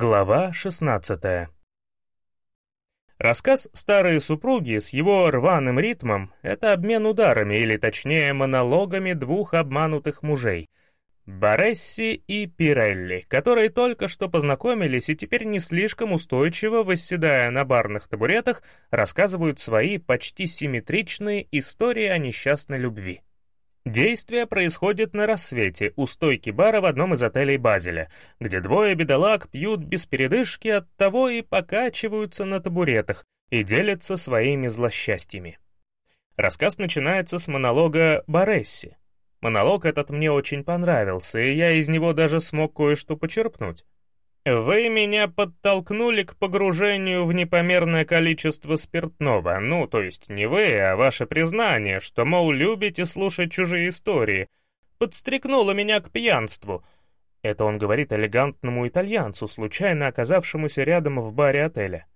Глава 16 Рассказ «Старые супруги» с его рваным ритмом — это обмен ударами, или точнее монологами двух обманутых мужей — Баресси и Пирелли, которые только что познакомились и теперь не слишком устойчиво, восседая на барных табуретах, рассказывают свои почти симметричные истории о несчастной любви. Действие происходит на рассвете у стойки бара в одном из отелей Базеля, где двое бедолаг пьют без передышки, от того и покачиваются на табуретах и делятся своими злосчастьями. Рассказ начинается с монолога Баресси. Монолог этот мне очень понравился, и я из него даже смог кое-что почерпнуть. Вы меня подтолкнули к погружению в непомерное количество спиртного, ну, то есть не вы, а ваше признание, что, мол, любите слушать чужие истории. Подстрекнуло меня к пьянству. Это он говорит элегантному итальянцу, случайно оказавшемуся рядом в баре отеля.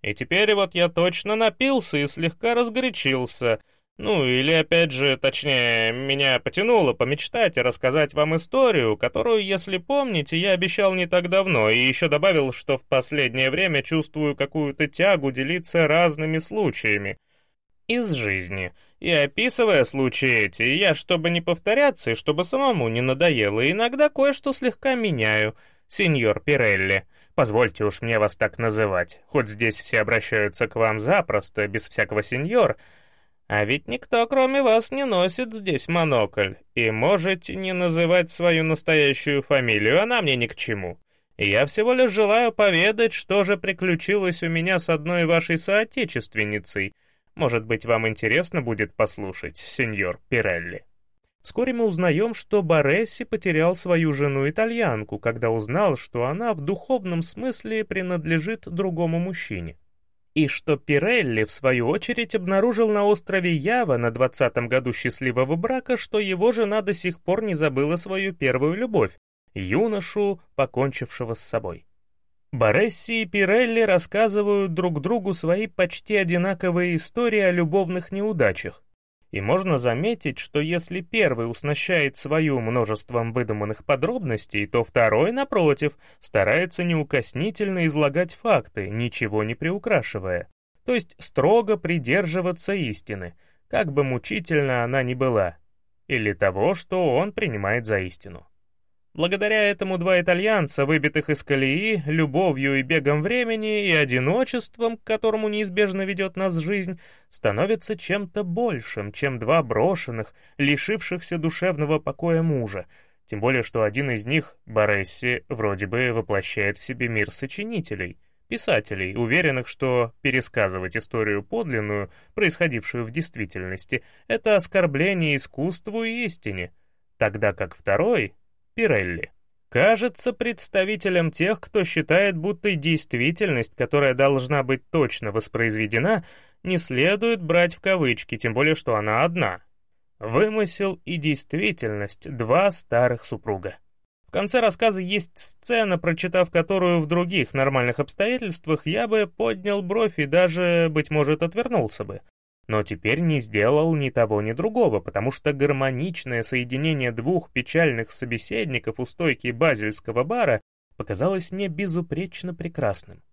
И теперь вот я точно напился и слегка разгорячился — ну, или опять же, точнее, меня потянуло помечтать и рассказать вам историю, которую, если помните, я обещал не так давно, и еще добавил, что в последнее время чувствую какую-то тягу делиться разными случаями из жизни. И описывая случаи эти, я, чтобы не повторяться и чтобы самому не надоело, иногда кое-что слегка меняю, сеньор Пирелли. Позвольте уж мне вас так называть, хоть здесь все обращаются к вам запросто, без всякого сеньор — а ведь никто, кроме вас, не носит здесь монокль, и можете не называть свою настоящую фамилию, она мне ни к чему. Я всего лишь желаю поведать, что же приключилось у меня с одной вашей соотечественницей. Может быть, вам интересно будет послушать, сеньор Пирелли. Вскоре мы узнаем, что Боресси потерял свою жену-итальянку, когда узнал, что она в духовном смысле принадлежит другому мужчине и что Пирелли, в свою очередь, обнаружил на острове Ява на двадцатом году счастливого брака, что его жена до сих пор не забыла свою первую любовь, юношу, покончившего с собой. Боресси и Пирелли рассказывают друг другу свои почти одинаковые истории о любовных неудачах, и можно заметить, что если первый уснащает свою множеством выдуманных подробностей, то второй, напротив, старается неукоснительно излагать факты, ничего не приукрашивая, то есть строго придерживаться истины, как бы мучительно она ни была, или того, что он принимает за истину. Благодаря этому два итальянца, выбитых из колеи, любовью и бегом времени и одиночеством, к которому неизбежно ведет нас жизнь, становятся чем-то большим, чем два брошенных, лишившихся душевного покоя мужа, тем более что один из них, Боресси, вроде бы воплощает в себе мир сочинителей, писателей, уверенных, что пересказывать историю подлинную, происходившую в действительности, это оскорбление искусству и истине, тогда как второй, Пирелли. Кажется представителем тех, кто считает, будто действительность, которая должна быть точно воспроизведена, не следует брать в кавычки, тем более что она одна. Вымысел и действительность — два старых супруга. В конце рассказа есть сцена, прочитав которую в других нормальных обстоятельствах я бы поднял бровь и даже, быть может, отвернулся бы но теперь не сделал ни того, ни другого, потому что гармоничное соединение двух печальных собеседников у стойки базельского бара показалось мне безупречно прекрасным.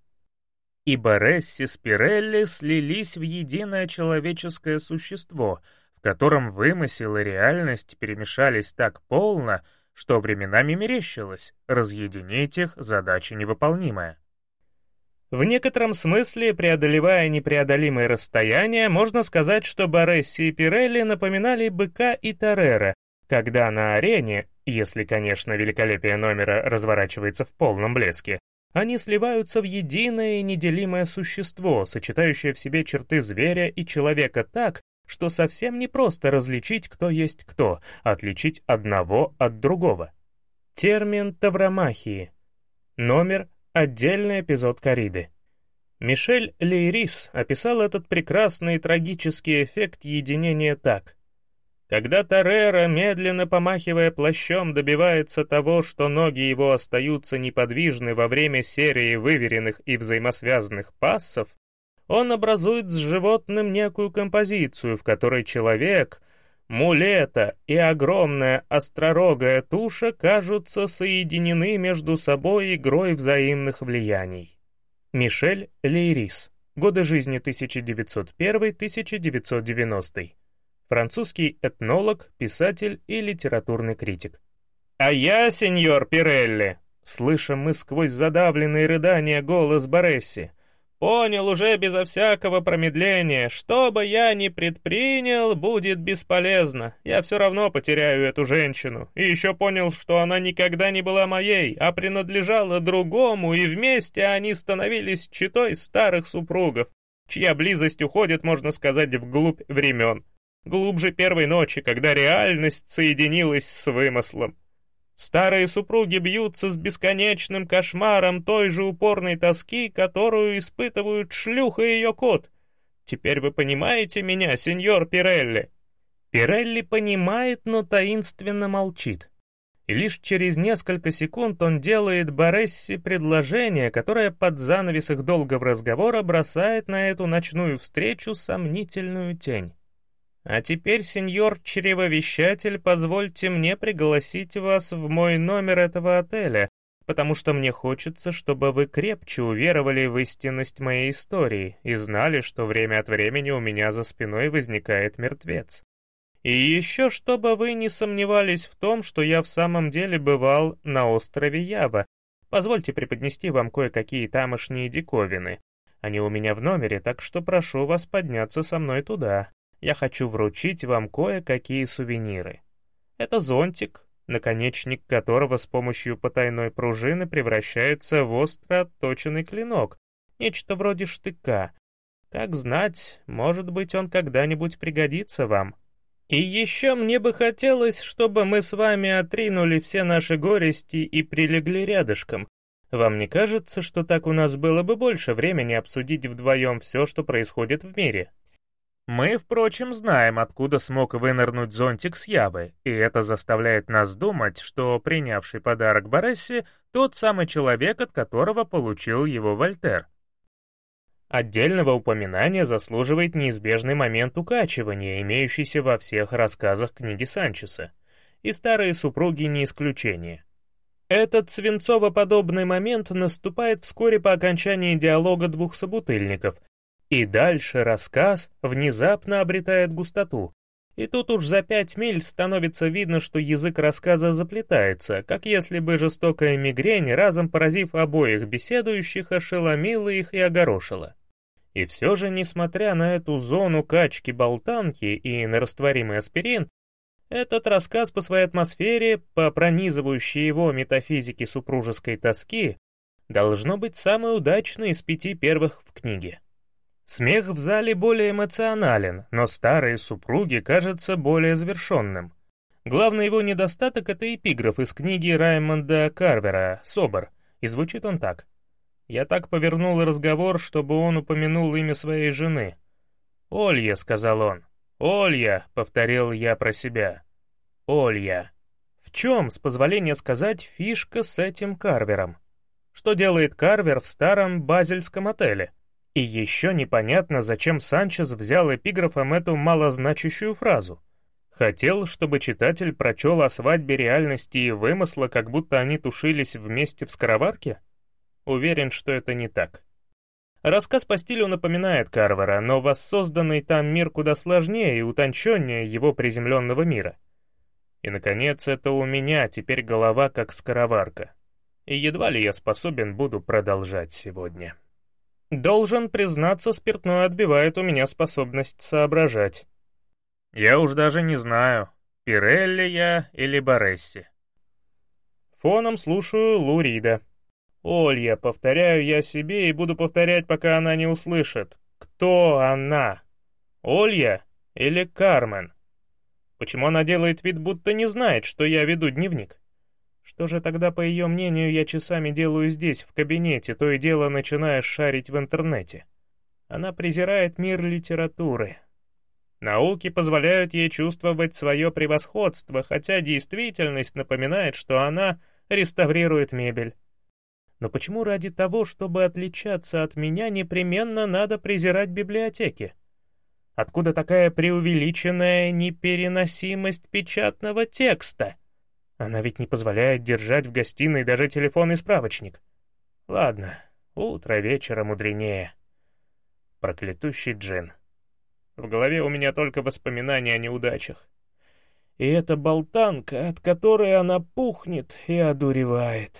И Боресси с Пирелли слились в единое человеческое существо, в котором вымысел и реальность перемешались так полно, что временами мерещилось, разъединить их задача невыполнимая. В некотором смысле, преодолевая непреодолимые расстояния, можно сказать, что Боресси и Пирелли напоминали быка и Тарера, когда на арене, если, конечно, великолепие номера разворачивается в полном блеске, они сливаются в единое и неделимое существо, сочетающее в себе черты зверя и человека так, что совсем не просто различить, кто есть кто, отличить одного от другого. Термин тавромахии. Номер Отдельный эпизод кориды. Мишель Лейрис описал этот прекрасный трагический эффект единения так. Когда Тарера, медленно помахивая плащом, добивается того, что ноги его остаются неподвижны во время серии выверенных и взаимосвязанных пассов, он образует с животным некую композицию, в которой человек, Мулета и огромная остророгая туша кажутся соединены между собой игрой взаимных влияний. Мишель Лейрис. Годы жизни 1901-1990. Французский этнолог, писатель и литературный критик. «А я, сеньор Пирелли!» Слышим мы сквозь задавленные рыдания голос Боресси. Понял уже безо всякого промедления, что бы я ни предпринял, будет бесполезно. Я все равно потеряю эту женщину. И еще понял, что она никогда не была моей, а принадлежала другому, и вместе они становились читой старых супругов, чья близость уходит, можно сказать, вглубь времен. Глубже первой ночи, когда реальность соединилась с вымыслом. Старые супруги бьются с бесконечным кошмаром той же упорной тоски, которую испытывают шлюха и ее кот. Теперь вы понимаете меня, сеньор Пирелли?» Пирелли понимает, но таинственно молчит. И лишь через несколько секунд он делает Боресси предложение, которое под занавес их долгого разговора бросает на эту ночную встречу сомнительную тень. А теперь, сеньор чревовещатель, позвольте мне пригласить вас в мой номер этого отеля, потому что мне хочется, чтобы вы крепче уверовали в истинность моей истории и знали, что время от времени у меня за спиной возникает мертвец. И еще, чтобы вы не сомневались в том, что я в самом деле бывал на острове Ява. Позвольте преподнести вам кое-какие тамошние диковины. Они у меня в номере, так что прошу вас подняться со мной туда я хочу вручить вам кое-какие сувениры. Это зонтик, наконечник которого с помощью потайной пружины превращается в остро отточенный клинок, нечто вроде штыка. Как знать, может быть, он когда-нибудь пригодится вам. И еще мне бы хотелось, чтобы мы с вами отринули все наши горести и прилегли рядышком. Вам не кажется, что так у нас было бы больше времени обсудить вдвоем все, что происходит в мире? Мы, впрочем, знаем, откуда смог вынырнуть зонтик с Явы, и это заставляет нас думать, что принявший подарок Боресси тот самый человек, от которого получил его Вольтер. Отдельного упоминания заслуживает неизбежный момент укачивания, имеющийся во всех рассказах книги Санчеса, и старые супруги не исключение. Этот свинцово-подобный момент наступает вскоре по окончании диалога двух собутыльников, и дальше рассказ внезапно обретает густоту. И тут уж за пять миль становится видно, что язык рассказа заплетается, как если бы жестокая мигрень, разом поразив обоих беседующих, ошеломила их и огорошила. И все же, несмотря на эту зону качки-болтанки и на растворимый аспирин, этот рассказ по своей атмосфере, по пронизывающей его метафизике супружеской тоски, должно быть самый удачный из пяти первых в книге. Смех в зале более эмоционален, но старые супруги кажется более завершенным. Главный его недостаток — это эпиграф из книги Раймонда Карвера «Собор», и звучит он так. Я так повернул разговор, чтобы он упомянул имя своей жены. «Олья», — сказал он. «Олья», — повторил я про себя. «Олья». В чем, с позволения сказать, фишка с этим Карвером? Что делает Карвер в старом базельском отеле? И еще непонятно, зачем Санчес взял эпиграфом эту малозначащую фразу. Хотел, чтобы читатель прочел о свадьбе реальности и вымысла, как будто они тушились вместе в скороварке? Уверен, что это не так. Рассказ по стилю напоминает Карвара, но воссозданный там мир куда сложнее и утонченнее его приземленного мира. И, наконец, это у меня теперь голова как скороварка. И едва ли я способен буду продолжать сегодня. Должен признаться, спиртное отбивает у меня способность соображать. Я уж даже не знаю, Пирелли я или Боресси. Фоном слушаю Лурида. Олья, повторяю я себе и буду повторять, пока она не услышит. Кто она? Олья или Кармен? Почему она делает вид, будто не знает, что я веду дневник? Что же тогда, по ее мнению, я часами делаю здесь, в кабинете, то и дело начиная шарить в интернете? Она презирает мир литературы. Науки позволяют ей чувствовать свое превосходство, хотя действительность напоминает, что она реставрирует мебель. Но почему ради того, чтобы отличаться от меня, непременно надо презирать библиотеки? Откуда такая преувеличенная непереносимость печатного текста? Она ведь не позволяет держать в гостиной даже телефон и справочник. Ладно, утро вечера мудренее. Проклятущий джин. В голове у меня только воспоминания о неудачах. И эта болтанка, от которой она пухнет и одуревает.